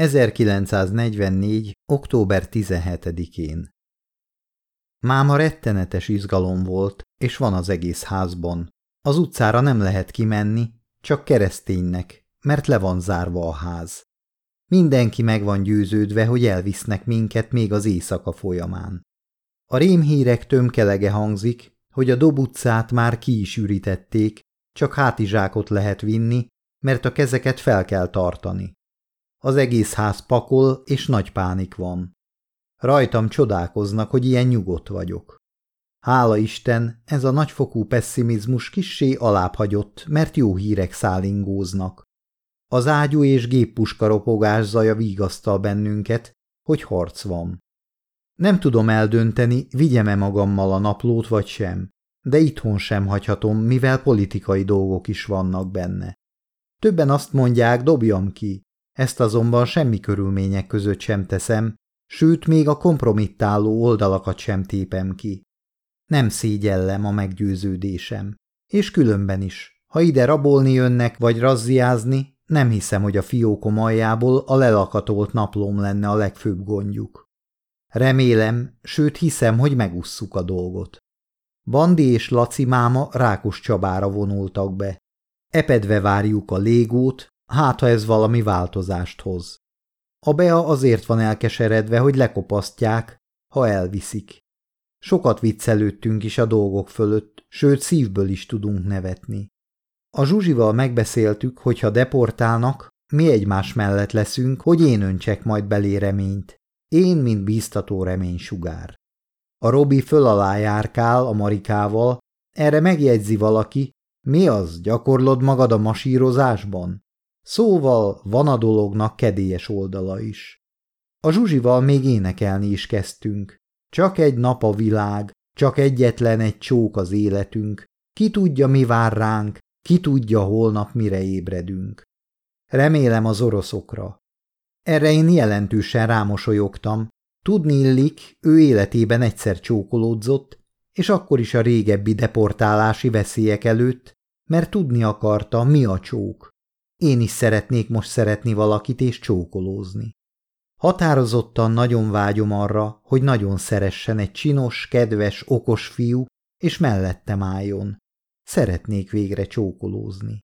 1944. október 17-én Máma rettenetes izgalom volt, és van az egész házban. Az utcára nem lehet kimenni, csak kereszténynek, mert le van zárva a ház. Mindenki meg van győződve, hogy elvisznek minket még az éjszaka folyamán. A rémhírek tömkelege hangzik, hogy a Dob utcát már ki is ürítették, csak hátizsákot lehet vinni, mert a kezeket fel kell tartani. Az egész ház pakol, és nagy pánik van. Rajtam csodálkoznak, hogy ilyen nyugodt vagyok. Hála Isten, ez a nagyfokú pessimizmus kissé alábbhagyott, mert jó hírek szállingóznak. Az ágyú és géppuska ropogás zaja vigasztal bennünket, hogy harc van. Nem tudom eldönteni, vigyem-e magammal a naplót vagy sem, de itthon sem hagyhatom, mivel politikai dolgok is vannak benne. Többen azt mondják, dobjam ki, ezt azonban semmi körülmények között sem teszem, sőt még a kompromittáló oldalakat sem tépem ki. Nem szégyellem a meggyőződésem. És különben is, ha ide rabolni jönnek vagy razziázni, nem hiszem, hogy a fiókom aljából a lelakatolt naplóm lenne a legfőbb gondjuk. Remélem, sőt hiszem, hogy megusszuk a dolgot. Bandi és Laci máma Rákos Csabára vonultak be. Epedve várjuk a légót, hát ha ez valami változást hoz. A Bea azért van elkeseredve, hogy lekopasztják, ha elviszik. Sokat viccelődtünk is a dolgok fölött, sőt szívből is tudunk nevetni. A Zsuzsival megbeszéltük, hogy ha deportálnak, mi egymás mellett leszünk, hogy én öntsek majd belé reményt. Én, mint bíztató reménysugár. A Robi föl alá járkál a Marikával, erre megjegyzi valaki, mi az, gyakorlod magad a masírozásban? Szóval van a dolognak kedélyes oldala is. A Zsuzsival még énekelni is kezdtünk. Csak egy nap a világ, csak egyetlen egy csók az életünk. Ki tudja, mi vár ránk, ki tudja, holnap mire ébredünk. Remélem az oroszokra. Erre én jelentősen rámosolyogtam. Tudni illik, ő életében egyszer csókolódzott, és akkor is a régebbi deportálási veszélyek előtt, mert tudni akarta, mi a csók. Én is szeretnék most szeretni valakit és csókolózni. Határozottan nagyon vágyom arra, hogy nagyon szeressen egy csinos, kedves, okos fiú, és mellettem álljon. Szeretnék végre csókolózni.